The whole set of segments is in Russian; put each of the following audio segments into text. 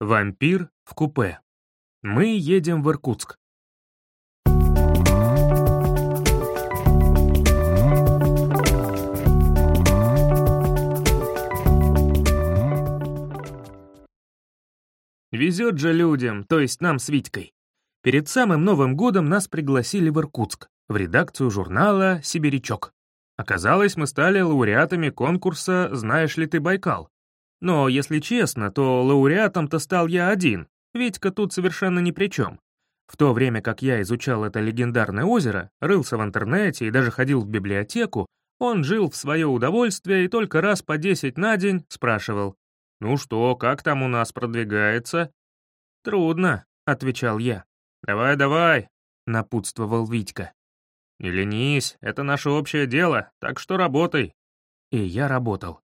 Вампир в купе. Мы едем в Иркутск. Везет же людям, то есть нам с Витькой. Перед самым Новым годом нас пригласили в Иркутск, в редакцию журнала «Сибирячок». Оказалось, мы стали лауреатами конкурса «Знаешь ли ты Байкал?». Но, если честно, то лауреатом-то стал я один, Витька тут совершенно ни при чем. В то время как я изучал это легендарное озеро, рылся в интернете и даже ходил в библиотеку, он жил в свое удовольствие и только раз по десять на день спрашивал, «Ну что, как там у нас продвигается?» «Трудно», — отвечал я. «Давай, давай», — напутствовал Витька. «Не ленись, это наше общее дело, так что работай». И я работал.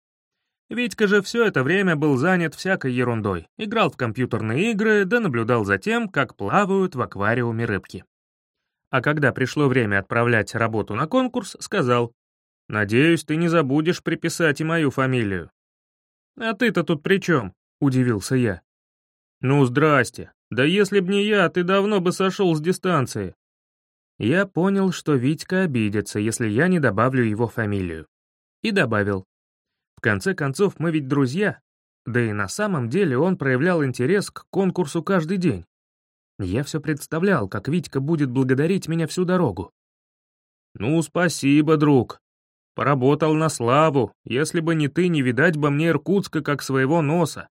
Витька же все это время был занят всякой ерундой, играл в компьютерные игры, да наблюдал за тем, как плавают в аквариуме рыбки. А когда пришло время отправлять работу на конкурс, сказал, «Надеюсь, ты не забудешь приписать и мою фамилию». «А ты-то тут при чем?» — удивился я. «Ну, здрасте. Да если б не я, ты давно бы сошел с дистанции». Я понял, что Витька обидится, если я не добавлю его фамилию. И добавил. Конце концов, мы ведь друзья. Да и на самом деле он проявлял интерес к конкурсу каждый день. Я все представлял, как Витька будет благодарить меня всю дорогу. «Ну, спасибо, друг. Поработал на славу. Если бы не ты, не видать бы мне Иркутска как своего носа».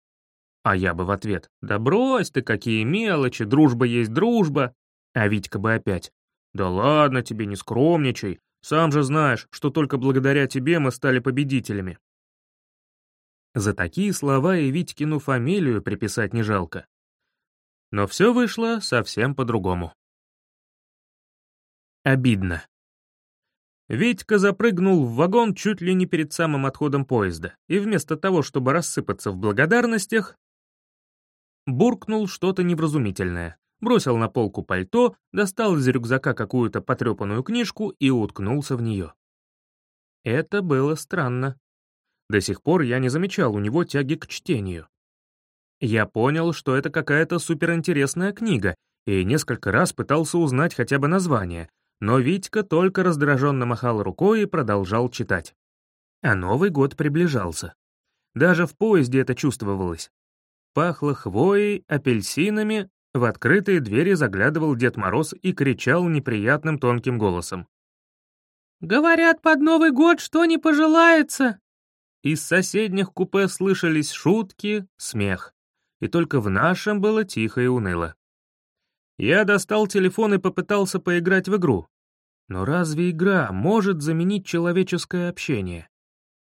А я бы в ответ, «Да брось ты, какие мелочи, дружба есть дружба». А Витька бы опять, «Да ладно тебе, не скромничай. Сам же знаешь, что только благодаря тебе мы стали победителями». За такие слова и Витькину фамилию приписать не жалко. Но все вышло совсем по-другому. Обидно. Витька запрыгнул в вагон чуть ли не перед самым отходом поезда, и вместо того, чтобы рассыпаться в благодарностях, буркнул что-то невразумительное, бросил на полку пальто, достал из рюкзака какую-то потрепанную книжку и уткнулся в нее. Это было странно. До сих пор я не замечал у него тяги к чтению. Я понял, что это какая-то суперинтересная книга, и несколько раз пытался узнать хотя бы название, но Витька только раздраженно махал рукой и продолжал читать. А Новый год приближался. Даже в поезде это чувствовалось. Пахло хвоей, апельсинами, в открытые двери заглядывал Дед Мороз и кричал неприятным тонким голосом. «Говорят, под Новый год что не пожелается!» Из соседних купе слышались шутки, смех. И только в нашем было тихо и уныло. Я достал телефон и попытался поиграть в игру. Но разве игра может заменить человеческое общение?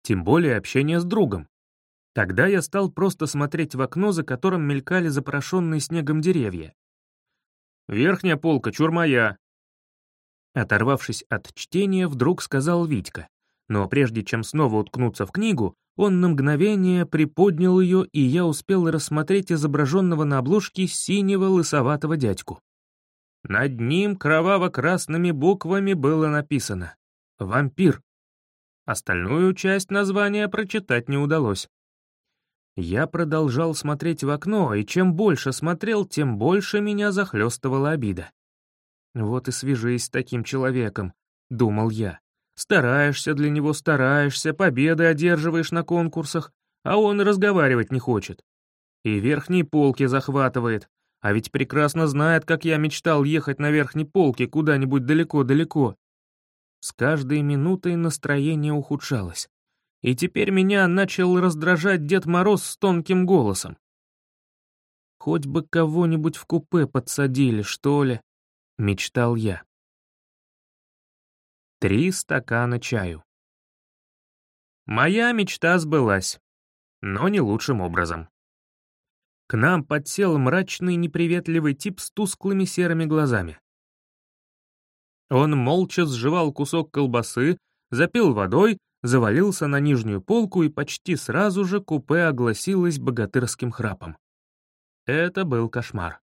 Тем более общение с другом. Тогда я стал просто смотреть в окно, за которым мелькали запорошенные снегом деревья. «Верхняя полка, чур моя!» Оторвавшись от чтения, вдруг сказал Витька но прежде чем снова уткнуться в книгу, он на мгновение приподнял ее, и я успел рассмотреть изображенного на обложке синего лысоватого дядьку. Над ним кроваво-красными буквами было написано «Вампир». Остальную часть названия прочитать не удалось. Я продолжал смотреть в окно, и чем больше смотрел, тем больше меня захлестывала обида. «Вот и свяжись с таким человеком», — думал я. Стараешься для него, стараешься, победы одерживаешь на конкурсах, а он разговаривать не хочет. И верхние полки захватывает, а ведь прекрасно знает, как я мечтал ехать на верхней полке куда-нибудь далеко-далеко. С каждой минутой настроение ухудшалось. И теперь меня начал раздражать Дед Мороз с тонким голосом. «Хоть бы кого-нибудь в купе подсадили, что ли?» — мечтал я. Три стакана чаю. Моя мечта сбылась, но не лучшим образом. К нам подсел мрачный неприветливый тип с тусклыми серыми глазами. Он молча сживал кусок колбасы, запил водой, завалился на нижнюю полку и почти сразу же купе огласилось богатырским храпом. Это был кошмар.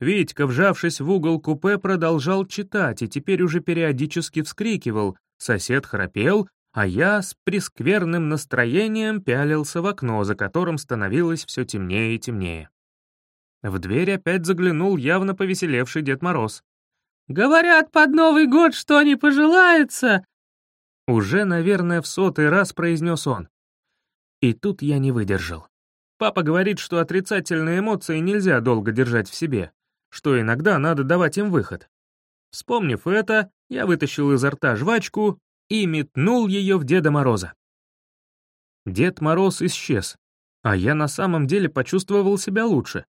Витька, вжавшись в угол купе, продолжал читать и теперь уже периодически вскрикивал, сосед храпел, а я с прескверным настроением пялился в окно, за которым становилось все темнее и темнее. В дверь опять заглянул явно повеселевший Дед Мороз. «Говорят, под Новый год что не пожелается!» Уже, наверное, в сотый раз произнес он. И тут я не выдержал. Папа говорит, что отрицательные эмоции нельзя долго держать в себе, что иногда надо давать им выход. Вспомнив это, я вытащил изо рта жвачку и метнул ее в Деда Мороза. Дед Мороз исчез, а я на самом деле почувствовал себя лучше.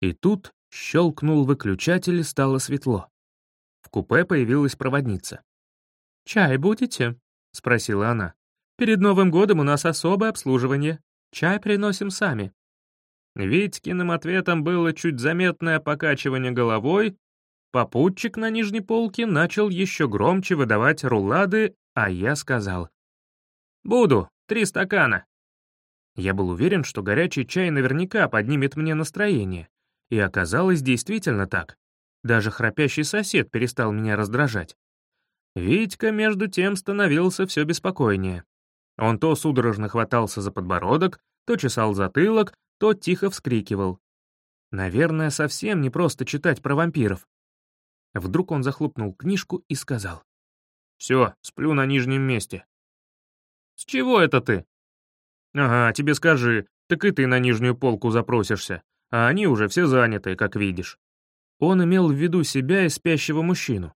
И тут щелкнул выключатель и стало светло. В купе появилась проводница. «Чай будете?» — спросила она. «Перед Новым годом у нас особое обслуживание. Чай приносим сами». Витькиным ответом было чуть заметное покачивание головой, попутчик на нижней полке начал еще громче выдавать рулады, а я сказал. «Буду, три стакана». Я был уверен, что горячий чай наверняка поднимет мне настроение, и оказалось действительно так. Даже храпящий сосед перестал меня раздражать. Витька, между тем, становился все беспокойнее. Он то судорожно хватался за подбородок, то чесал затылок, то тихо вскрикивал. Наверное, совсем не просто читать про вампиров. Вдруг он захлопнул книжку и сказал. «Все, сплю на нижнем месте». «С чего это ты?» «Ага, тебе скажи, так и ты на нижнюю полку запросишься, а они уже все заняты, как видишь». Он имел в виду себя и спящего мужчину.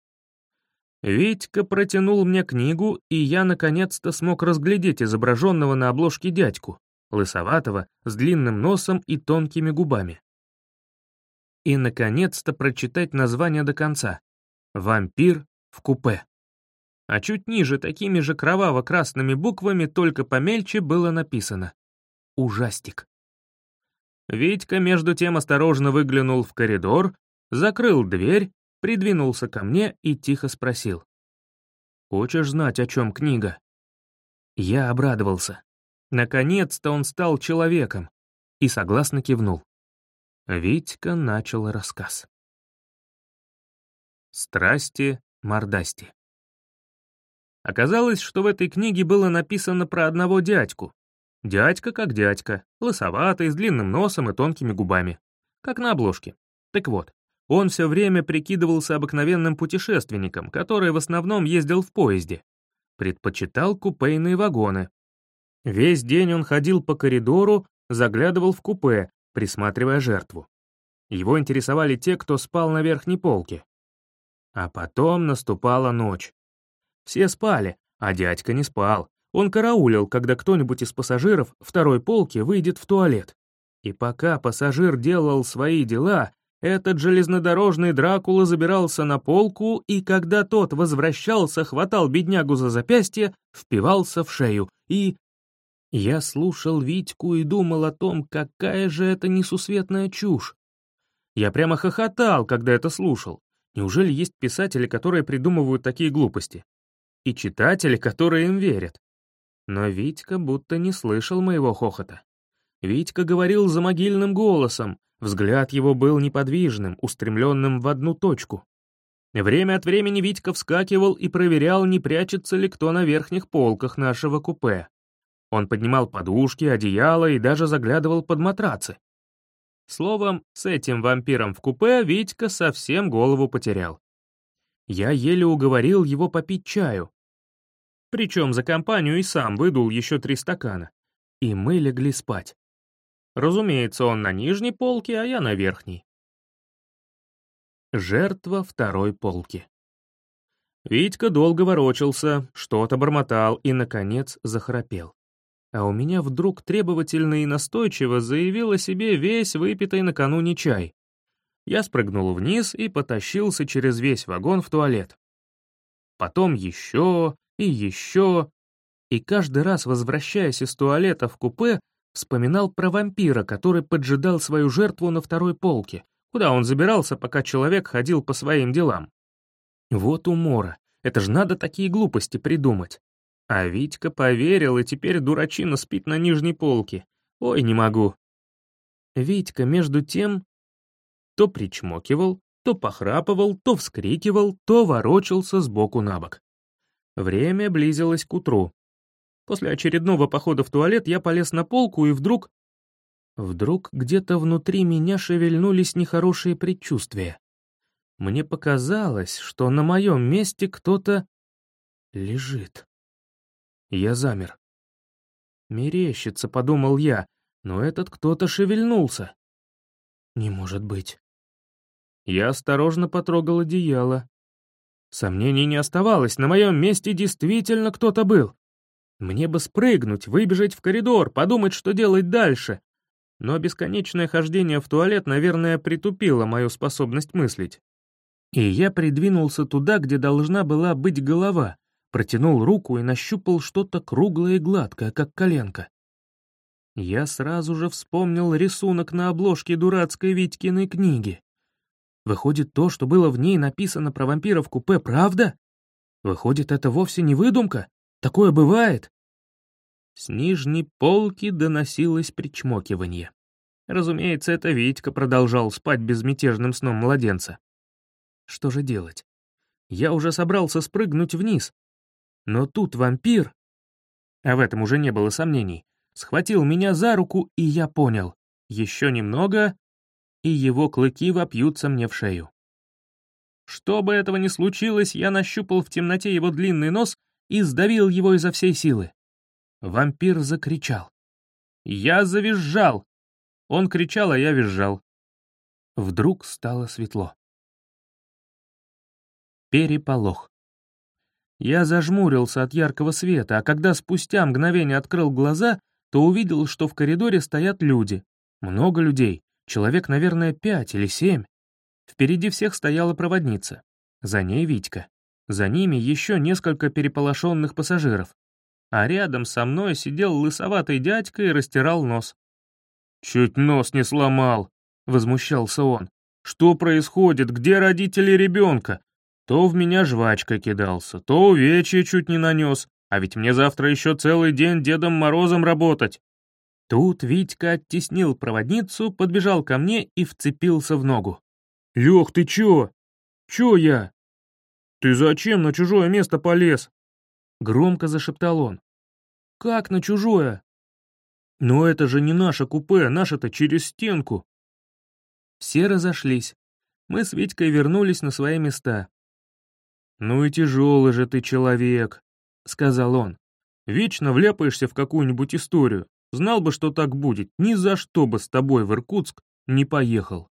Витька протянул мне книгу, и я наконец-то смог разглядеть изображенного на обложке дядьку, лысоватого, с длинным носом и тонкими губами. И, наконец-то, прочитать название до конца. «Вампир в купе». А чуть ниже такими же кроваво-красными буквами, только помельче, было написано «Ужастик». Витька, между тем, осторожно выглянул в коридор, закрыл дверь придвинулся ко мне и тихо спросил. «Хочешь знать, о чем книга?» Я обрадовался. Наконец-то он стал человеком и согласно кивнул. Витька начал рассказ. Страсти мордасти. Оказалось, что в этой книге было написано про одного дядьку. Дядька как дядька, лысоватый, с длинным носом и тонкими губами. Как на обложке. Так вот, он все время прикидывался обыкновенным путешественником, который в основном ездил в поезде. Предпочитал купейные вагоны. Весь день он ходил по коридору, заглядывал в купе, присматривая жертву. Его интересовали те, кто спал на верхней полке. А потом наступала ночь. Все спали, а дядька не спал. Он караулил, когда кто-нибудь из пассажиров второй полки выйдет в туалет. И пока пассажир делал свои дела, этот железнодорожный Дракула забирался на полку, и когда тот возвращался, хватал беднягу за запястье, впивался в шею, и... Я слушал Витьку и думал о том, какая же это несусветная чушь. Я прямо хохотал, когда это слушал. Неужели есть писатели, которые придумывают такие глупости? И читатели, которые им верят? Но Витька будто не слышал моего хохота. Витька говорил за могильным голосом, Взгляд его был неподвижным, устремленным в одну точку. Время от времени Витька вскакивал и проверял, не прячется ли кто на верхних полках нашего купе. Он поднимал подушки, одеяло и даже заглядывал под матрацы. Словом, с этим вампиром в купе Витька совсем голову потерял. Я еле уговорил его попить чаю. Причем за компанию и сам выдул еще три стакана. И мы легли спать. Разумеется, он на нижней полке, а я на верхней. Жертва второй полки. Витька долго ворочался, что-то бормотал и, наконец, захрапел. А у меня вдруг требовательно и настойчиво заявил о себе весь выпитый накануне чай. Я спрыгнул вниз и потащился через весь вагон в туалет. Потом еще и еще, и каждый раз, возвращаясь из туалета в купе, Вспоминал про вампира, который поджидал свою жертву на второй полке, куда он забирался, пока человек ходил по своим делам. Вот умора, это ж надо такие глупости придумать. А Витька поверил и теперь дурачина спит на нижней полке. Ой, не могу. Витька, между тем, то причмокивал, то похрапывал, то вскрикивал, то ворочался сбоку на бок. Время близилось к утру. После очередного похода в туалет я полез на полку и вдруг... Вдруг где-то внутри меня шевельнулись нехорошие предчувствия. Мне показалось, что на моем месте кто-то лежит. Я замер. «Мерещится», — подумал я, но этот кто-то шевельнулся. «Не может быть». Я осторожно потрогал одеяло. Сомнений не оставалось, на моем месте действительно кто-то был. Мне бы спрыгнуть, выбежать в коридор, подумать, что делать дальше. Но бесконечное хождение в туалет, наверное, притупило мою способность мыслить. И я придвинулся туда, где должна была быть голова, протянул руку и нащупал что-то круглое и гладкое, как коленка. Я сразу же вспомнил рисунок на обложке дурацкой Витькиной книги. Выходит, то, что было в ней написано про вампиров купе, правда? Выходит, это вовсе не выдумка? Такое бывает? С нижней полки доносилось причмокивание. Разумеется, это Витька продолжал спать безмятежным сном младенца. Что же делать? Я уже собрался спрыгнуть вниз. Но тут вампир, а в этом уже не было сомнений, схватил меня за руку, и я понял. Еще немного, и его клыки вопьются мне в шею. Что бы этого ни случилось, я нащупал в темноте его длинный нос и сдавил его изо всей силы. Вампир закричал. Я завизжал. Он кричал, а я визжал. Вдруг стало светло. Переполох. Я зажмурился от яркого света, а когда спустя мгновение открыл глаза, то увидел, что в коридоре стоят люди. Много людей, человек, наверное, пять или семь. Впереди всех стояла проводница. За ней Витька. За ними еще несколько переполошенных пассажиров. А рядом со мной сидел лысоватый дядька и растирал нос. «Чуть нос не сломал», — возмущался он. «Что происходит? Где родители ребенка? То в меня жвачкой кидался, то увечья чуть не нанес, а ведь мне завтра еще целый день Дедом Морозом работать. Тут Витька оттеснил проводницу, подбежал ко мне и вцепился в ногу. «Лех, ты чё? Чё я?» «Ты зачем на чужое место полез?» Громко зашептал он. «Как на чужое?» «Но это же не наше купе, наше-то через стенку». Все разошлись. Мы с Витькой вернулись на свои места. «Ну и тяжелый же ты человек», — сказал он. «Вечно вляпаешься в какую-нибудь историю. Знал бы, что так будет, ни за что бы с тобой в Иркутск не поехал».